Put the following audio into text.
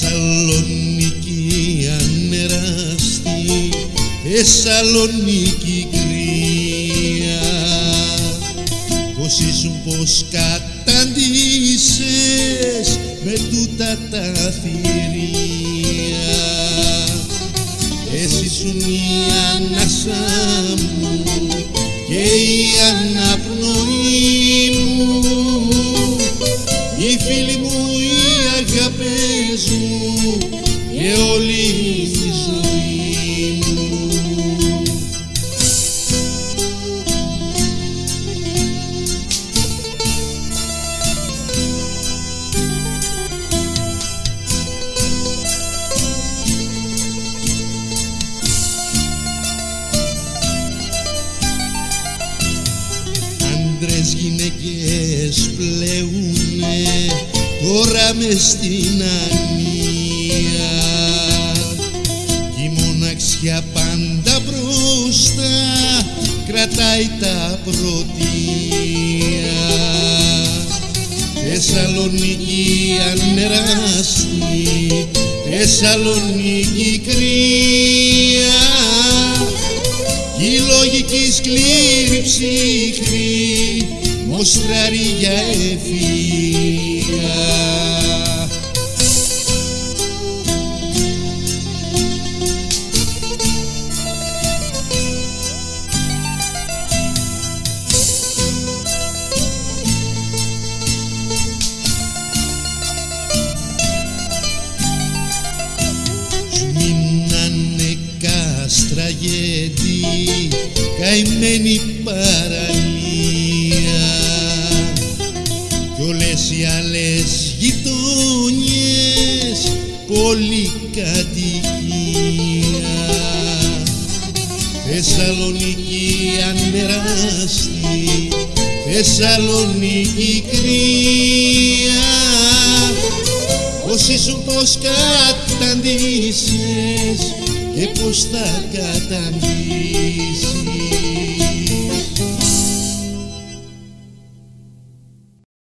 Θεσσαλονίκη ανεράστη, Θεσσαλονίκη κρύα. Πως ήσουν πως καταντήσες με τούτα τα θηρία. Εσύ ήσουν η ανάσα μου και η αναπνοή μου. Οι φίλοι μου αγάπες μου και όλη η ζωή μου. Άντρες γυναίκες πλέουνε τώρα μες στην ανία κι η μοναξιά πάντα μπροστά. Κρατάει τα πρωτεία. Θεσσαλονίκη ανεράστη. Θεσσαλονίκη κρύα. Κι η λογική σκλήρη ψυχρή μοστράρει για ευφυΐα Σου μείνανε κάστρα γέντη καημένη παραλία κι όλες οι άλλες γειτόνιες πολυκατοικία. Θεσσαλονίκη ανεράστη Θεσσαλονίκη κρύα. Πως ήσουν πως καταντήσες και πως θα καταντήσεις